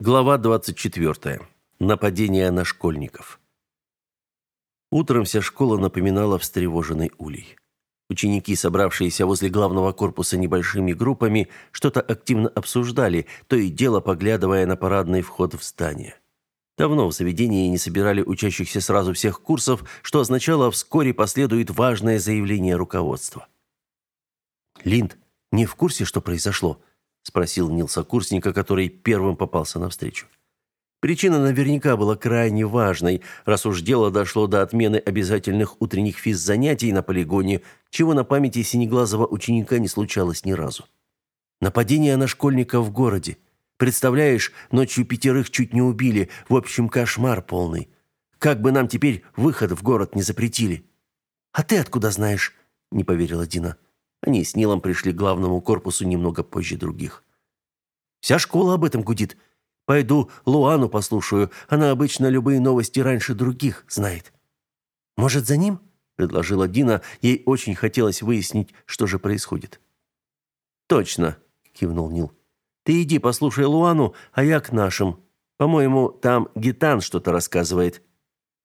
Глава 24. Нападение на школьников. Утром вся школа напоминала встревоженный улей. Ученики, собравшиеся возле главного корпуса небольшими группами, что-то активно обсуждали, то и дело поглядывая на парадный вход в здание. Давно в заведении не собирали учащихся сразу всех курсов, что означало, вскоре последует важное заявление руководства. «Линд, не в курсе, что произошло?» Спросил Нил сокурсника, который первым попался навстречу. Причина наверняка была крайне важной, раз уж дело дошло до отмены обязательных утренних физзанятий на полигоне, чего на памяти синеглазого ученика не случалось ни разу. Нападение на школьника в городе. Представляешь, ночью пятерых чуть не убили, в общем, кошмар полный. Как бы нам теперь выход в город не запретили? А ты откуда знаешь? не поверила Дина. Они с Нилом пришли к главному корпусу немного позже других. Вся школа об этом гудит. Пойду Луану послушаю. Она обычно любые новости раньше других знает. Может, за ним? предложила Дина. Ей очень хотелось выяснить, что же происходит. Точно, кивнул Нил. Ты иди послушай Луану, а я к нашим. По-моему, там Гитан что-то рассказывает.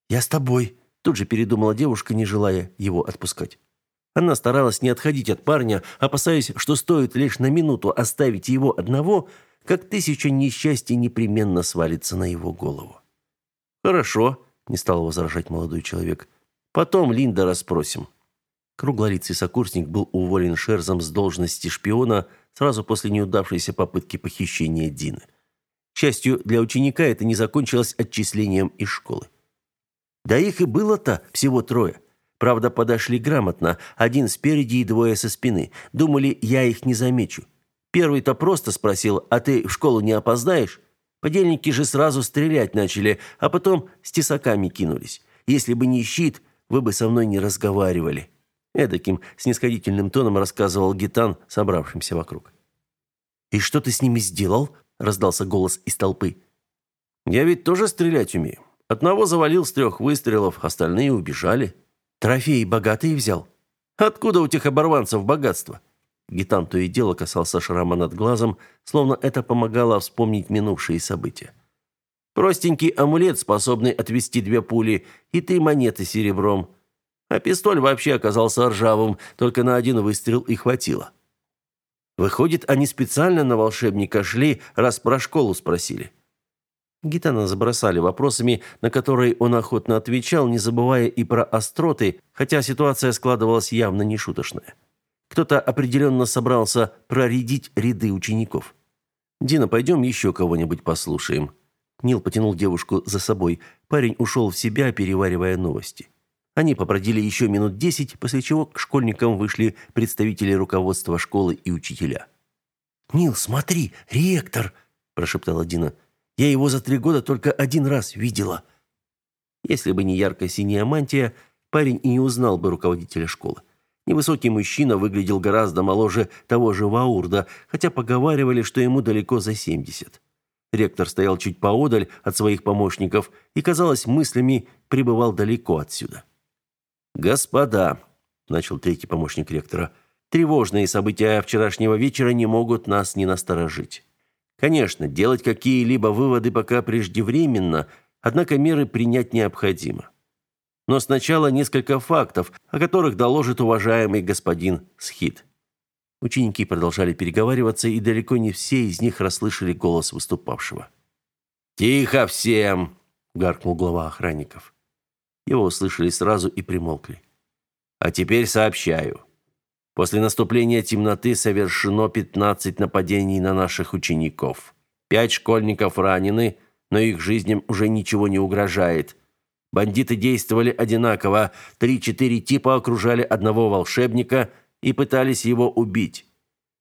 Я с тобой, тут же передумала девушка, не желая его отпускать. Она старалась не отходить от парня, опасаясь, что стоит лишь на минуту оставить его одного, как тысяча несчастий непременно свалится на его голову. «Хорошо», — не стал возражать молодой человек. «Потом Линда расспросим». Круглолицый сокурсник был уволен Шерзом с должности шпиона сразу после неудавшейся попытки похищения Дины. К счастью, для ученика это не закончилось отчислением из школы. Да их и было-то всего трое. Правда, подошли грамотно, один спереди и двое со спины. Думали, я их не замечу. Первый-то просто спросил, а ты в школу не опоздаешь? Подельники же сразу стрелять начали, а потом с тесаками кинулись. Если бы не щит, вы бы со мной не разговаривали. Эдаким снисходительным тоном рассказывал Гитан, собравшимся вокруг. «И что ты с ними сделал?» – раздался голос из толпы. «Я ведь тоже стрелять умею. Одного завалил с трех выстрелов, остальные убежали». Трофеи богатые взял. Откуда у тех оборванцев богатство? Гитан то и дело касался шрама над глазом, словно это помогало вспомнить минувшие события. Простенький амулет, способный отвести две пули, и три монеты серебром. А пистоль вообще оказался ржавым, только на один выстрел и хватило. Выходит, они специально на волшебника шли, раз про школу спросили. Гитана забросали вопросами, на которые он охотно отвечал, не забывая и про остроты, хотя ситуация складывалась явно нешуточная. Кто-то определенно собрался проредить ряды учеников. «Дина, пойдем еще кого-нибудь послушаем». Нил потянул девушку за собой. Парень ушел в себя, переваривая новости. Они попродили еще минут десять, после чего к школьникам вышли представители руководства школы и учителя. «Нил, смотри, ректор!» – прошептала Дина. Я его за три года только один раз видела. Если бы не ярко-синяя мантия, парень и не узнал бы руководителя школы. Невысокий мужчина выглядел гораздо моложе того же Ваурда, хотя поговаривали, что ему далеко за 70. Ректор стоял чуть поодаль от своих помощников и, казалось, мыслями пребывал далеко отсюда. «Господа», — начал третий помощник ректора, — «тревожные события вчерашнего вечера не могут нас не насторожить. Конечно, делать какие-либо выводы пока преждевременно, однако меры принять необходимо. Но сначала несколько фактов, о которых доложит уважаемый господин Схит. Ученики продолжали переговариваться, и далеко не все из них расслышали голос выступавшего. «Тихо всем!» – гаркнул глава охранников. Его услышали сразу и примолкли. «А теперь сообщаю. После наступления темноты совершено 15 нападений на наших учеников. Пять школьников ранены, но их жизням уже ничего не угрожает. Бандиты действовали одинаково. Три-четыре типа окружали одного волшебника и пытались его убить.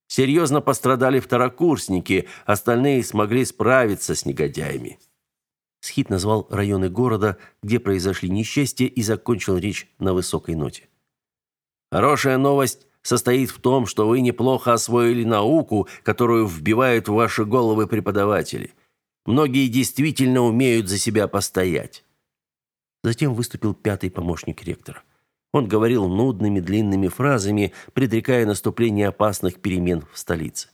Серьезно пострадали второкурсники, остальные смогли справиться с негодяями. Схит назвал районы города, где произошли несчастья, и закончил речь на высокой ноте. Хорошая новость состоит в том, что вы неплохо освоили науку, которую вбивают в ваши головы преподаватели. Многие действительно умеют за себя постоять. Затем выступил пятый помощник ректора. Он говорил нудными длинными фразами, предрекая наступление опасных перемен в столице.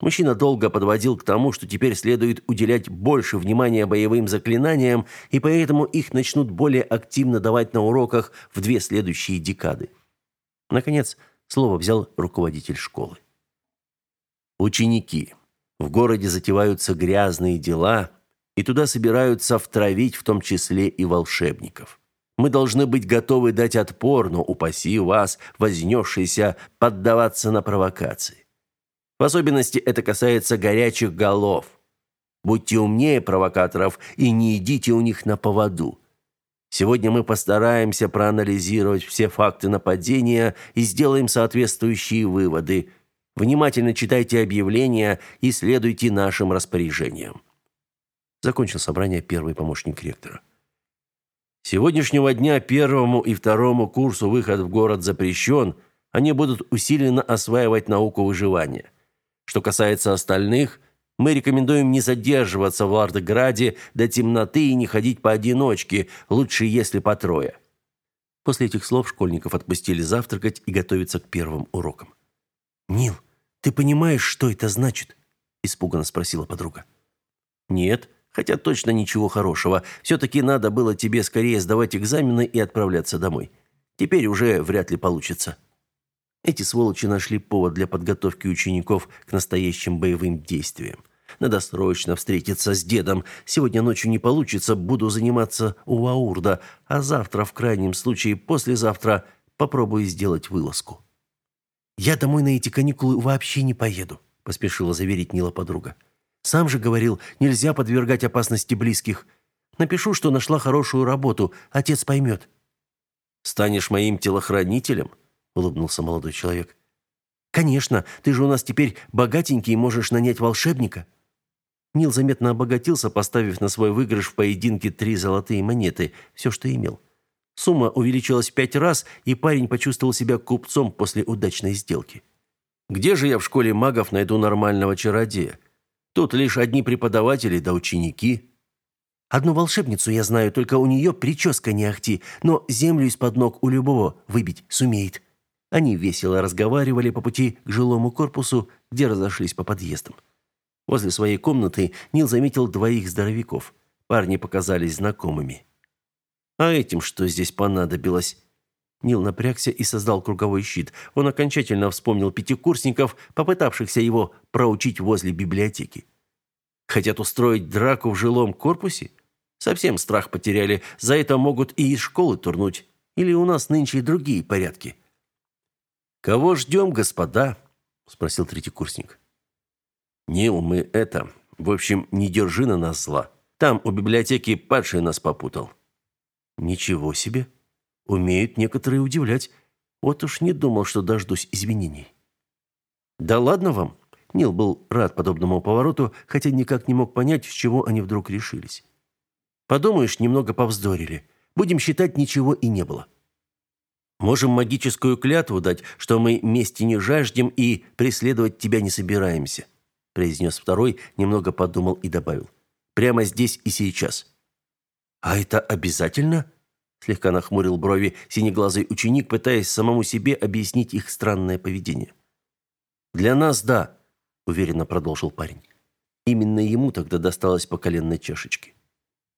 Мужчина долго подводил к тому, что теперь следует уделять больше внимания боевым заклинаниям, и поэтому их начнут более активно давать на уроках в две следующие декады. Наконец, слово взял руководитель школы. Ученики. В городе затеваются грязные дела, и туда собираются втравить в том числе и волшебников. Мы должны быть готовы дать отпор, но упаси вас, вознесшийся, поддаваться на провокации. В особенности это касается горячих голов. Будьте умнее провокаторов и не идите у них на поводу. Сегодня мы постараемся проанализировать все факты нападения и сделаем соответствующие выводы. Внимательно читайте объявления и следуйте нашим распоряжениям. Закончил собрание первый помощник ректора. Сегодняшнего дня первому и второму курсу выход в город запрещен, они будут усиленно осваивать науку выживания. Что касается остальных, мы рекомендуем не задерживаться в Лардеграде до темноты и не ходить поодиночке, лучше если по трое. После этих слов школьников отпустили завтракать и готовиться к первым урокам. «Нил, ты понимаешь, что это значит?» – испуганно спросила подруга. «Нет, хотя точно ничего хорошего. Все-таки надо было тебе скорее сдавать экзамены и отправляться домой. Теперь уже вряд ли получится». Эти сволочи нашли повод для подготовки учеников к настоящим боевым действиям. Надо срочно встретиться с дедом. Сегодня ночью не получится, буду заниматься у Ваурда, а завтра, в крайнем случае, послезавтра попробую сделать вылазку. Я домой на эти каникулы вообще не поеду, поспешила заверить Нила подруга. Сам же говорил, нельзя подвергать опасности близких. Напишу, что нашла хорошую работу, отец поймет». Станешь моим телохранителем? Улыбнулся молодой человек. Конечно, ты же у нас теперь богатенький и можешь нанять волшебника. Нил заметно обогатился, поставив на свой выигрыш в поединке три золотые монеты, все, что имел. Сумма увеличилась в пять раз, и парень почувствовал себя купцом после удачной сделки. Где же я в школе магов найду нормального чародея? Тут лишь одни преподаватели да ученики. Одну волшебницу я знаю, только у нее прическа не ахти, но землю из-под ног у любого выбить сумеет. Они весело разговаривали по пути к жилому корпусу, где разошлись по подъездам. Возле своей комнаты Нил заметил двоих здоровяков. Парни показались знакомыми. А этим что здесь понадобилось? Нил напрягся и создал круговой щит. Он окончательно вспомнил пятикурсников, попытавшихся его проучить возле библиотеки. Хотят устроить драку в жилом корпусе? Совсем страх потеряли. За это могут и из школы турнуть. Или у нас нынче другие порядки? «Кого ждем, господа?» – спросил третий курсник. «Нил, мы это... В общем, не держи на нас зла. Там у библиотеки падший нас попутал». «Ничего себе! Умеют некоторые удивлять. Вот уж не думал, что дождусь извинений». «Да ладно вам!» Нил был рад подобному повороту, хотя никак не мог понять, с чего они вдруг решились. «Подумаешь, немного повздорили. Будем считать, ничего и не было». Можем магическую клятву дать, что мы мести не жаждем и преследовать тебя не собираемся, произнес второй, немного подумал и добавил: прямо здесь и сейчас. А это обязательно? слегка нахмурил брови синеглазый ученик, пытаясь самому себе объяснить их странное поведение. Для нас да, уверенно продолжил парень. Именно ему тогда досталось по коленной чашечке.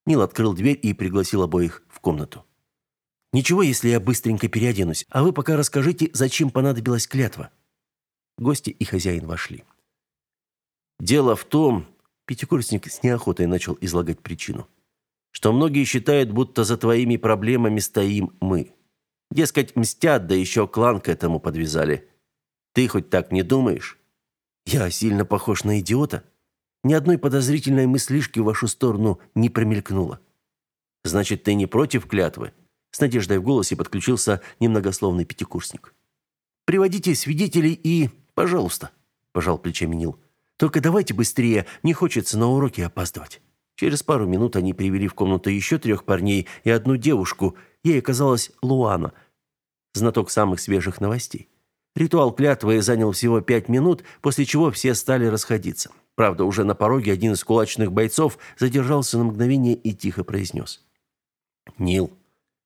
Нил открыл дверь и пригласил обоих в комнату. Ничего, если я быстренько переоденусь, а вы пока расскажите, зачем понадобилась клятва. Гости и хозяин вошли. Дело в том, пятикурсник с неохотой начал излагать причину, что многие считают, будто за твоими проблемами стоим мы. Дескать, мстят, да еще клан к этому подвязали. Ты хоть так не думаешь? Я сильно похож на идиота. Ни одной подозрительной мыслишки в вашу сторону не промелькнуло. Значит, ты не против клятвы? С надеждой в голосе подключился немногословный пятикурсник. «Приводите свидетелей и... пожалуйста», – пожал плечами Нил. «Только давайте быстрее, не хочется на уроки опаздывать». Через пару минут они привели в комнату еще трех парней и одну девушку. Ей оказалась Луана, знаток самых свежих новостей. Ритуал клятвы занял всего пять минут, после чего все стали расходиться. Правда, уже на пороге один из кулачных бойцов задержался на мгновение и тихо произнес. «Нил,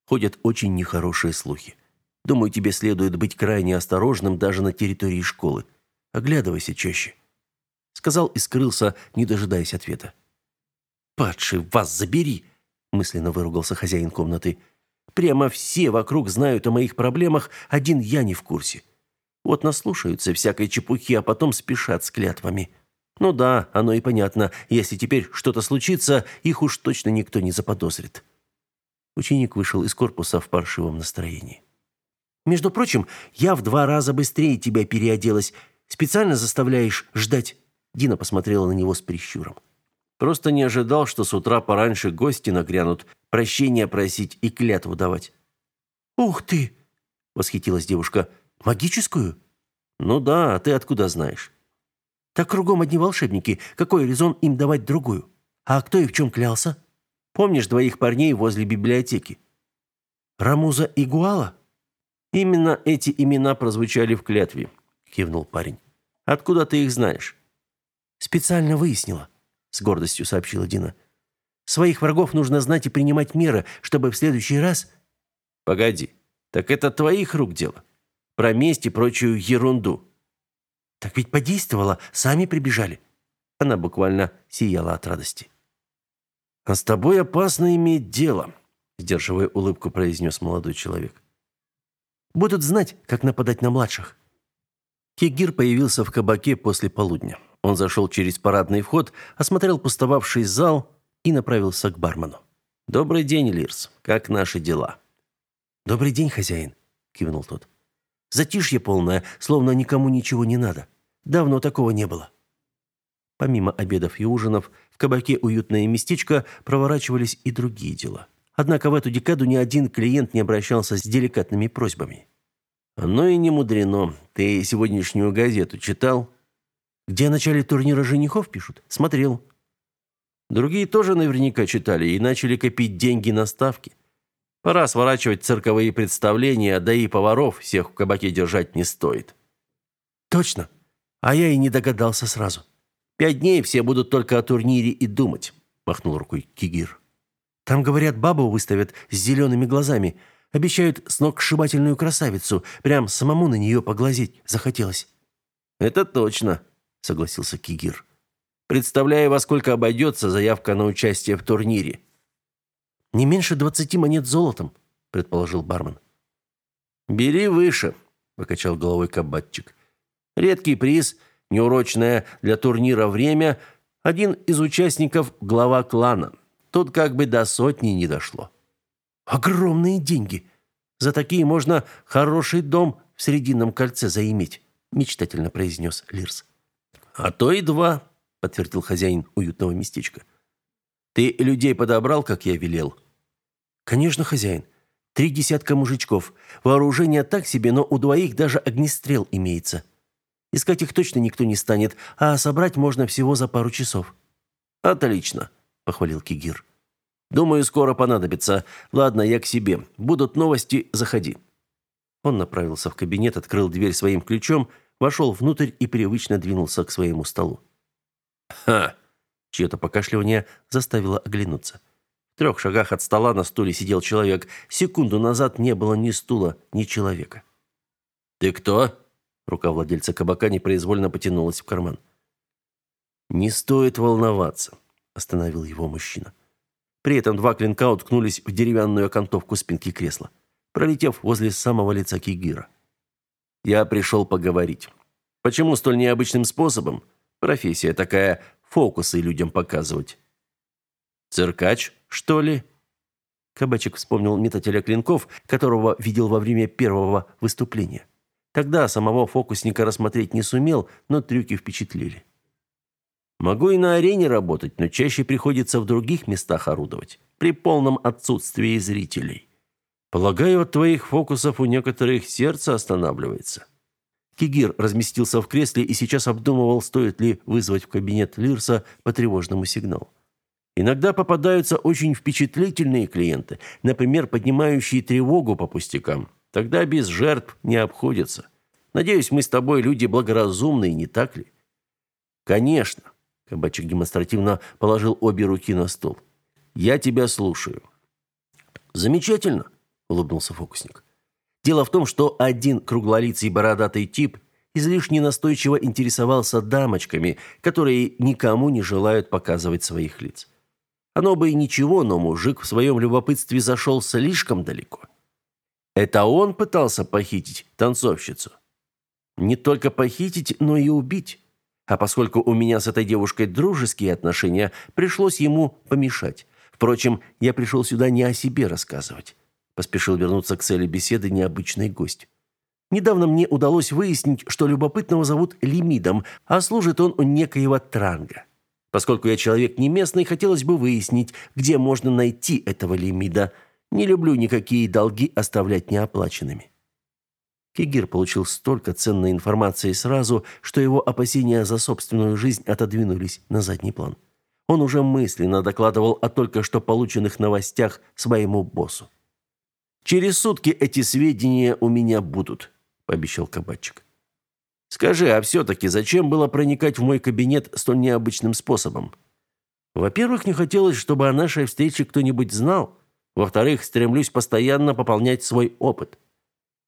ходят очень нехорошие слухи. Думаю, тебе следует быть крайне осторожным даже на территории школы. Оглядывайся чаще. сказал и скрылся, не дожидаясь ответа. «Падший, вас забери!» – мысленно выругался хозяин комнаты. «Прямо все вокруг знают о моих проблемах, один я не в курсе. Вот наслушаются всякой чепухи, а потом спешат с клятвами. Ну да, оно и понятно, если теперь что-то случится, их уж точно никто не заподозрит». Ученик вышел из корпуса в паршивом настроении. «Между прочим, я в два раза быстрее тебя переоделась. Специально заставляешь ждать?» Дина посмотрела на него с прищуром. Просто не ожидал, что с утра пораньше гости нагрянут, прощения просить и клятву давать. «Ух ты!» — восхитилась девушка. «Магическую?» «Ну да, а ты откуда знаешь?» «Так кругом одни волшебники. Какой резон им давать другую? А кто и в чем клялся?» «Помнишь двоих парней возле библиотеки?» «Рамуза и Гуала?» «Именно эти имена прозвучали в клятве», — кивнул парень. «Откуда ты их знаешь?» Специально выяснила, с гордостью сообщила Дина. Своих врагов нужно знать и принимать меры, чтобы в следующий раз Погоди. Так это твоих рук дело. Про месть и прочую ерунду. Так ведь подействовало, сами прибежали. Она буквально сияла от радости. А с тобой опасно иметь дело, сдерживая улыбку, произнес молодой человек. Будут знать, как нападать на младших. Кигир появился в кабаке после полудня. Он зашел через парадный вход, осмотрел пустовавший зал и направился к бармену. «Добрый день, Лирс. Как наши дела?» «Добрый день, хозяин», — кивнул тот. «Затишье полное, словно никому ничего не надо. Давно такого не было». Помимо обедов и ужинов, в кабаке «Уютное местечко» проворачивались и другие дела. Однако в эту декаду ни один клиент не обращался с деликатными просьбами. «Оно и не мудрено. Ты сегодняшнюю газету читал?» Где о начале турнира женихов пишут? Смотрел. Другие тоже наверняка читали и начали копить деньги на ставки. Пора сворачивать цирковые представления, да и поваров всех в кабаке держать не стоит. Точно. А я и не догадался сразу. Пять дней все будут только о турнире и думать, махнул рукой Кигир. Там, говорят, бабу выставят с зелеными глазами. Обещают сногсшибательную красавицу. Прям самому на нее поглазеть захотелось. Это точно, согласился Кигир. Представляю, во сколько обойдется заявка на участие в турнире. Не меньше двадцати монет золотом, предположил бармен. Бери выше, покачал головой кабачик. Редкий приз, неурочное для турнира время, один из участников глава клана. Тут как бы до сотни не дошло. Огромные деньги. За такие можно хороший дом в Срединном кольце заиметь, мечтательно произнес Лирс. А то и два, подтвердил хозяин уютного местечка. Ты людей подобрал, как я велел? Конечно, хозяин. Три десятка мужичков. Вооружение так себе, но у двоих даже огнестрел имеется. Искать их точно никто не станет, а собрать можно всего за пару часов. Отлично, похвалил Кигир. Думаю, скоро понадобится. Ладно, я к себе. Будут новости, заходи. Он направился в кабинет, открыл дверь своим ключом вошел внутрь и привычно двинулся к своему столу. «Ха!» Чье-то покашливание заставило оглянуться. В трех шагах от стола на стуле сидел человек. Секунду назад не было ни стула, ни человека. «Ты кто?» Рука владельца кабака непроизвольно потянулась в карман. «Не стоит волноваться», — остановил его мужчина. При этом два клинка уткнулись в деревянную окантовку спинки кресла, пролетев возле самого лица Кигира. Я пришел поговорить. Почему столь необычным способом? Профессия такая, фокусы людям показывать. Циркач, что ли? Кабачик вспомнил метателя клинков, которого видел во время первого выступления. Тогда самого фокусника рассмотреть не сумел, но трюки впечатлили. Могу и на арене работать, но чаще приходится в других местах орудовать, при полном отсутствии зрителей. Полагаю, от твоих фокусов у некоторых сердце останавливается. Кигир разместился в кресле и сейчас обдумывал, стоит ли вызвать в кабинет Лирса по тревожному сигналу. Иногда попадаются очень впечатлительные клиенты, например, поднимающие тревогу по пустякам. Тогда без жертв не обходится. Надеюсь, мы с тобой люди благоразумные, не так ли? Конечно, кабачик демонстративно положил обе руки на стол. Я тебя слушаю. Замечательно улыбнулся фокусник. Дело в том, что один круглолицый бородатый тип излишне настойчиво интересовался дамочками, которые никому не желают показывать своих лиц. Оно бы и ничего, но мужик в своем любопытстве зашел слишком далеко. Это он пытался похитить танцовщицу. Не только похитить, но и убить. А поскольку у меня с этой девушкой дружеские отношения, пришлось ему помешать. Впрочем, я пришел сюда не о себе рассказывать. Поспешил вернуться к цели беседы необычный гость. Недавно мне удалось выяснить, что любопытного зовут Лимидом, а служит он у некоего Транга. Поскольку я человек не местный, хотелось бы выяснить, где можно найти этого Лимида. Не люблю никакие долги оставлять неоплаченными. Кигир получил столько ценной информации сразу, что его опасения за собственную жизнь отодвинулись на задний план. Он уже мысленно докладывал о только что полученных новостях своему боссу. «Через сутки эти сведения у меня будут», – пообещал кабачик. «Скажи, а все-таки зачем было проникать в мой кабинет столь необычным способом?» «Во-первых, не хотелось, чтобы о нашей встрече кто-нибудь знал. Во-вторых, стремлюсь постоянно пополнять свой опыт».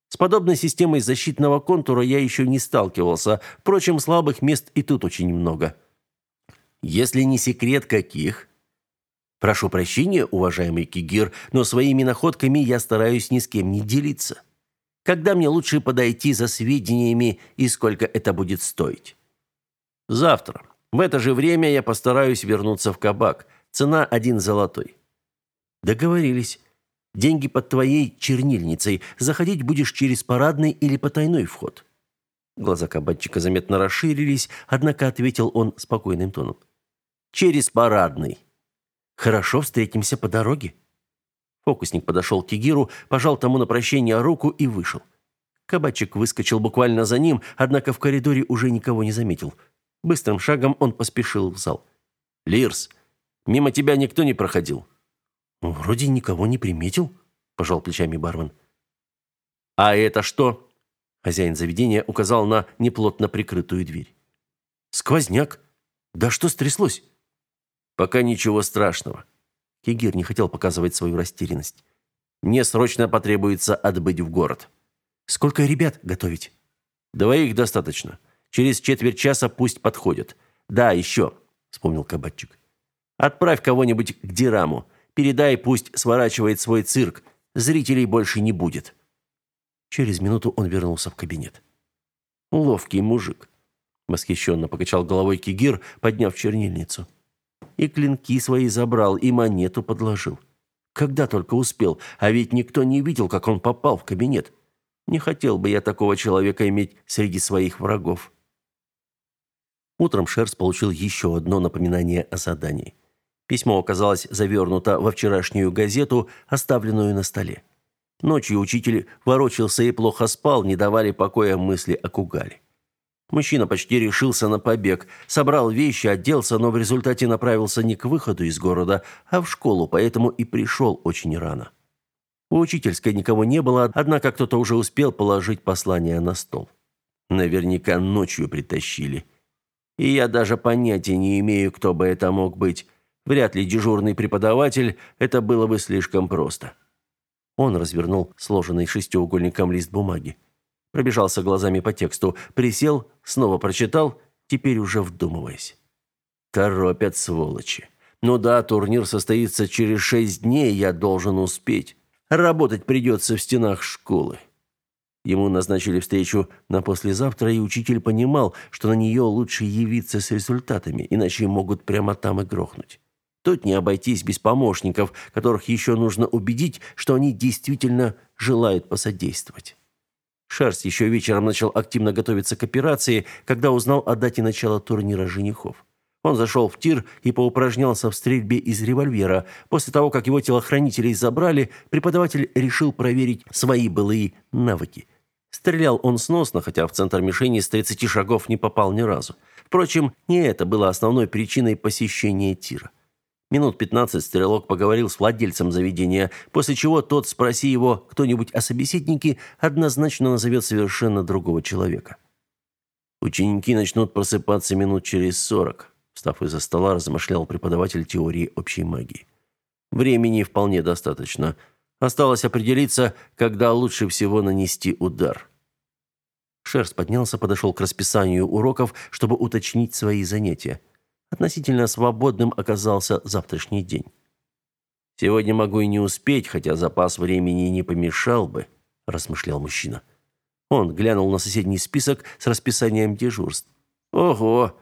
С подобной системой защитного контура я еще не сталкивался. Впрочем, слабых мест и тут очень много. Если не секрет, каких? Прошу прощения, уважаемый Кигир, но своими находками я стараюсь ни с кем не делиться. Когда мне лучше подойти за сведениями и сколько это будет стоить? Завтра. В это же время я постараюсь вернуться в кабак. Цена один золотой. Договорились. Деньги под твоей чернильницей. Заходить будешь через парадный или потайной вход». Глаза кабачика заметно расширились, однако ответил он спокойным тоном. «Через парадный». «Хорошо, встретимся по дороге». Фокусник подошел к Тигиру, пожал тому на прощение руку и вышел. Кабачик выскочил буквально за ним, однако в коридоре уже никого не заметил. Быстрым шагом он поспешил в зал. «Лирс, мимо тебя никто не проходил?» «Вроде никого не приметил», – пожал плечами бармен. «А это что?» Хозяин заведения указал на неплотно прикрытую дверь. «Сквозняк. Да что стряслось?» «Пока ничего страшного». Кигир не хотел показывать свою растерянность. «Мне срочно потребуется отбыть в город». «Сколько ребят готовить?» «Двоих достаточно. Через четверть часа пусть подходят. Да, еще», — вспомнил кабачик. «Отправь кого-нибудь к Дираму. Передай, пусть сворачивает свой цирк. Зрителей больше не будет. Через минуту он вернулся в кабинет. Ловкий мужик, восхищенно покачал головой Кигир, подняв чернильницу. И клинки свои забрал, и монету подложил. Когда только успел, а ведь никто не видел, как он попал в кабинет. Не хотел бы я такого человека иметь среди своих врагов. Утром Шерс получил еще одно напоминание о задании. Письмо оказалось завернуто во вчерашнюю газету, оставленную на столе. Ночью учитель ворочался и плохо спал, не давали покоя мысли о Кугале. Мужчина почти решился на побег, собрал вещи, оделся, но в результате направился не к выходу из города, а в школу, поэтому и пришел очень рано. У учительской никого не было, однако кто-то уже успел положить послание на стол. Наверняка ночью притащили. И я даже понятия не имею, кто бы это мог быть. Вряд ли дежурный преподаватель, это было бы слишком просто. Он развернул сложенный шестиугольником лист бумаги. Пробежался глазами по тексту, присел, снова прочитал, теперь уже вдумываясь. Торопят сволочи. Ну да, турнир состоится через шесть дней, я должен успеть. Работать придется в стенах школы. Ему назначили встречу на послезавтра, и учитель понимал, что на нее лучше явиться с результатами, иначе могут прямо там и грохнуть. Тут не обойтись без помощников, которых еще нужно убедить, что они действительно желают посодействовать. Шерсть еще вечером начал активно готовиться к операции, когда узнал о дате начала турнира женихов. Он зашел в тир и поупражнялся в стрельбе из револьвера. После того, как его телохранителей забрали, преподаватель решил проверить свои былые навыки. Стрелял он сносно, хотя в центр мишени с 30 шагов не попал ни разу. Впрочем, не это было основной причиной посещения тира. Минут пятнадцать стрелок поговорил с владельцем заведения, после чего тот, спроси его кто-нибудь о собеседнике, однозначно назовет совершенно другого человека. Ученики начнут просыпаться минут через сорок, встав из-за стола, размышлял преподаватель теории общей магии. Времени вполне достаточно. Осталось определиться, когда лучше всего нанести удар. Шерс поднялся, подошел к расписанию уроков, чтобы уточнить свои занятия. Относительно свободным оказался завтрашний день. «Сегодня могу и не успеть, хотя запас времени не помешал бы», – размышлял мужчина. Он глянул на соседний список с расписанием дежурств. «Ого!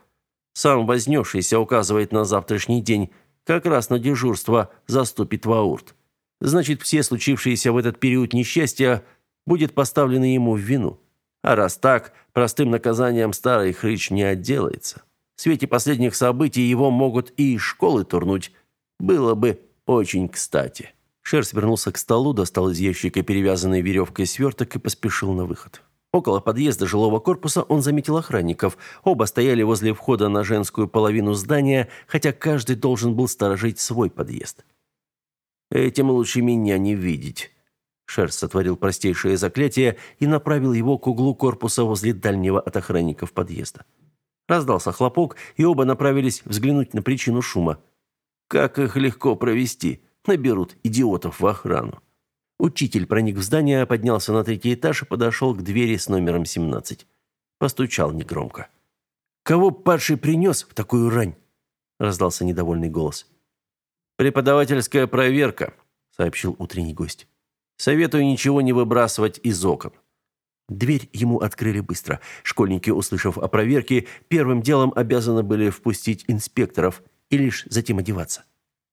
Сам вознесшийся указывает на завтрашний день. Как раз на дежурство заступит Ваурт. Значит, все случившиеся в этот период несчастья будет поставлены ему в вину. А раз так, простым наказанием старый хрыч не отделается. В свете последних событий его могут и из школы турнуть. Было бы очень кстати. Шерс вернулся к столу, достал из ящика перевязанный веревкой сверток и поспешил на выход. Около подъезда жилого корпуса он заметил охранников. Оба стояли возле входа на женскую половину здания, хотя каждый должен был сторожить свой подъезд. «Этим лучше меня не видеть», Шерс сотворил простейшее заклятие и направил его к углу корпуса возле дальнего от охранников подъезда. Раздался хлопок, и оба направились взглянуть на причину шума. Как их легко провести? Наберут идиотов в охрану. Учитель проник в здание, поднялся на третий этаж и подошел к двери с номером 17. Постучал негромко. «Кого падший принес в такую рань?» раздался недовольный голос. «Преподавательская проверка», сообщил утренний гость. Советую ничего не выбрасывать из окон. Дверь ему открыли быстро. Школьники, услышав о проверке, первым делом обязаны были впустить инспекторов и лишь затем одеваться.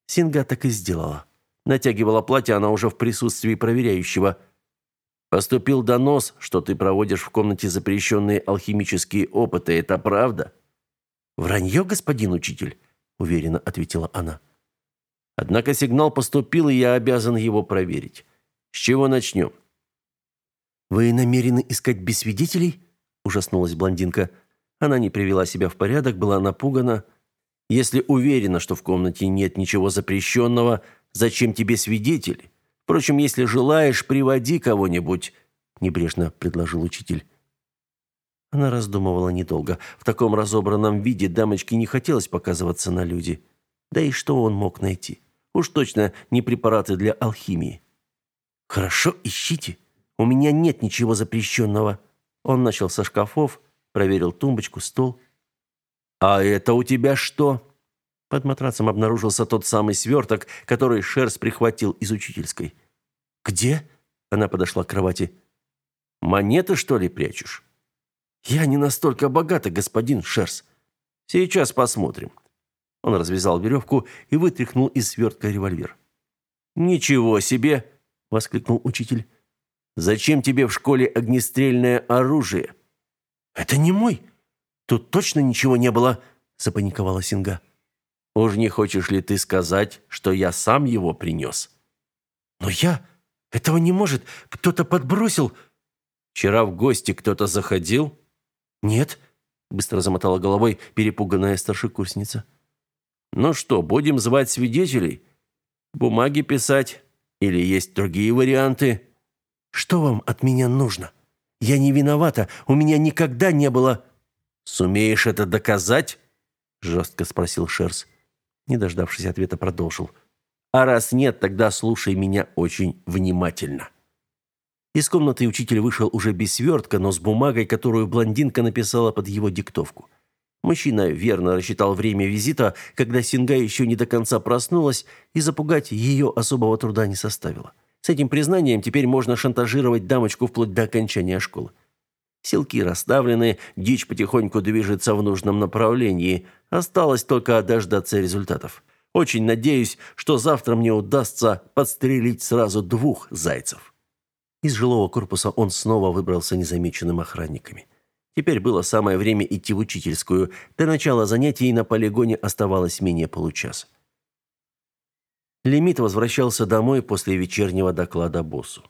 Синга так и сделала. Натягивала платье она уже в присутствии проверяющего. Поступил донос, что ты проводишь в комнате запрещенные алхимические опыты. Это правда? Вранье, господин учитель, уверенно ответила она. Однако сигнал поступил, и я обязан его проверить. С чего начнем?» «Вы намерены искать без свидетелей?» – ужаснулась блондинка. Она не привела себя в порядок, была напугана. «Если уверена, что в комнате нет ничего запрещенного, зачем тебе свидетели? Впрочем, если желаешь, приводи кого-нибудь», – небрежно предложил учитель. Она раздумывала недолго. В таком разобранном виде дамочке не хотелось показываться на люди. Да и что он мог найти? Уж точно не препараты для алхимии. «Хорошо, ищите. У меня нет ничего запрещенного». Он начал со шкафов, проверил тумбочку, стол. «А это у тебя что?» Под матрацем обнаружился тот самый сверток, который Шерс прихватил из учительской. «Где?» Она подошла к кровати. «Монеты, что ли, прячешь?» «Я не настолько богата, господин Шерс. Сейчас посмотрим». Он развязал веревку и вытряхнул из свертка револьвер. «Ничего себе!» воскликнул учитель. Зачем тебе в школе огнестрельное оружие? Это не мой. Тут точно ничего не было, запаниковала Синга. Уж не хочешь ли ты сказать, что я сам его принес?» Но я этого не может. Кто-то подбросил. Вчера в гости кто-то заходил? Нет, быстро замотала головой перепуганная старшекурсница. Ну что, будем звать свидетелей? Бумаги писать, или есть другие варианты? Что вам от меня нужно? Я не виновата, у меня никогда не было. Сумеешь это доказать? жестко спросил Шерс. Не дождавшись ответа, продолжил. А раз нет, тогда слушай меня очень внимательно. Из комнаты учитель вышел уже без свертка, но с бумагой, которую блондинка написала под его диктовку. Мужчина верно рассчитал время визита, когда Синга еще не до конца проснулась, и запугать ее особого труда не составило. С этим признанием теперь можно шантажировать дамочку вплоть до окончания школы. Силки расставлены, дичь потихоньку движется в нужном направлении. Осталось только дождаться результатов. Очень надеюсь, что завтра мне удастся подстрелить сразу двух зайцев. Из жилого корпуса он снова выбрался незамеченным охранниками. Теперь было самое время идти в учительскую. До начала занятий на полигоне оставалось менее получаса. Лимит возвращался домой после вечернего доклада боссу.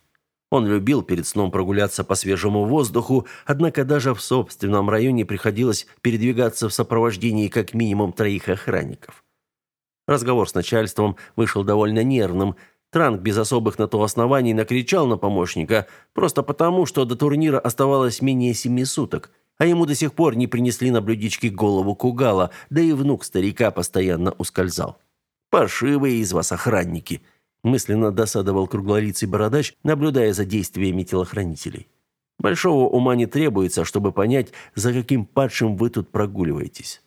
Он любил перед сном прогуляться по свежему воздуху, однако даже в собственном районе приходилось передвигаться в сопровождении как минимум троих охранников. Разговор с начальством вышел довольно нервным. Транк без особых на то оснований накричал на помощника, просто потому, что до турнира оставалось менее семи суток, а ему до сих пор не принесли на блюдечке голову Кугала, да и внук старика постоянно ускользал. «Паршивые из вас охранники!» мысленно досадовал круглолицый бородач, наблюдая за действиями телохранителей. Большого ума не требуется, чтобы понять, за каким падшим вы тут прогуливаетесь.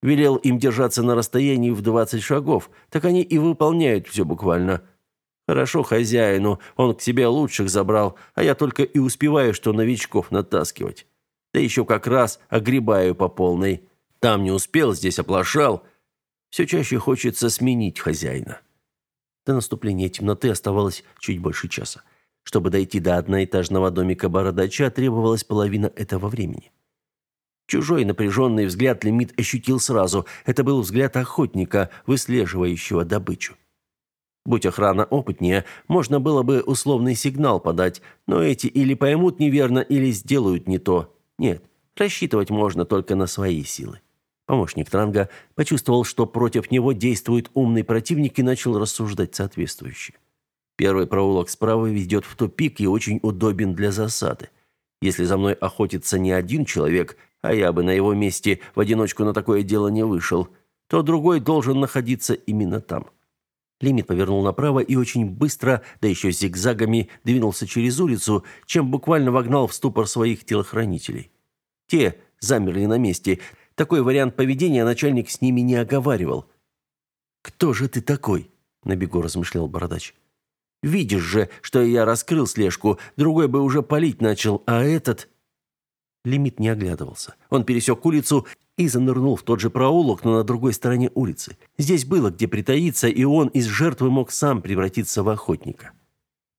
Велел им держаться на расстоянии в 20 шагов, так они и выполняют все буквально. Хорошо хозяину, он к себе лучших забрал, а я только и успеваю, что новичков натаскивать. Да еще как раз огребаю по полной. Там не успел, здесь оплошал. Все чаще хочется сменить хозяина. До наступления темноты оставалось чуть больше часа. Чтобы дойти до одноэтажного домика бородача, требовалась половина этого времени. Чужой напряженный взгляд Лимит ощутил сразу. Это был взгляд охотника, выслеживающего добычу. Будь охрана опытнее, можно было бы условный сигнал подать, но эти или поймут неверно, или сделают не то. Нет, рассчитывать можно только на свои силы. Помощник Транга почувствовал, что против него действует умный противник и начал рассуждать соответствующе. Первый проулок справа ведет в тупик и очень удобен для засады. Если за мной охотится не один человек, а я бы на его месте в одиночку на такое дело не вышел, то другой должен находиться именно там. Лимит повернул направо и очень быстро, да еще зигзагами, двинулся через улицу, чем буквально вогнал в ступор своих телохранителей. Те замерли на месте. Такой вариант поведения начальник с ними не оговаривал. «Кто же ты такой?» – на бегу размышлял Бородач. «Видишь же, что я раскрыл слежку, другой бы уже палить начал, а этот...» Лимит не оглядывался. Он пересек улицу и занырнул в тот же проулок, но на другой стороне улицы. Здесь было где притаиться, и он из жертвы мог сам превратиться в охотника.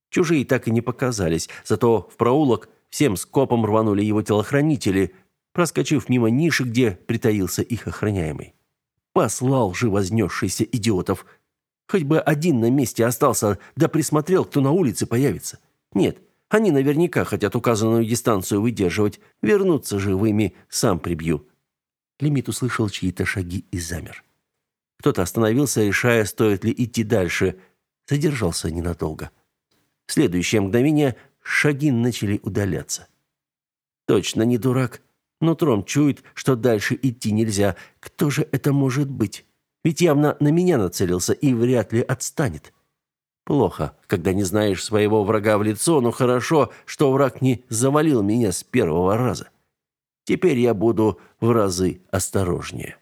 Чужие так и не показались, зато в проулок всем скопом рванули его телохранители, проскочив мимо ниши, где притаился их охраняемый. Послал же вознесшийся идиотов. Хоть бы один на месте остался, да присмотрел, кто на улице появится. Нет, они наверняка хотят указанную дистанцию выдерживать. Вернуться живыми сам прибью. Лимит услышал чьи-то шаги и замер. Кто-то остановился, решая, стоит ли идти дальше. Задержался ненадолго. В следующее мгновение шаги начали удаляться. Точно не дурак. Нутром чует, что дальше идти нельзя. Кто же это может быть? Ведь явно на меня нацелился и вряд ли отстанет. Плохо, когда не знаешь своего врага в лицо, но хорошо, что враг не завалил меня с первого раза. Теперь я буду в разы осторожнее.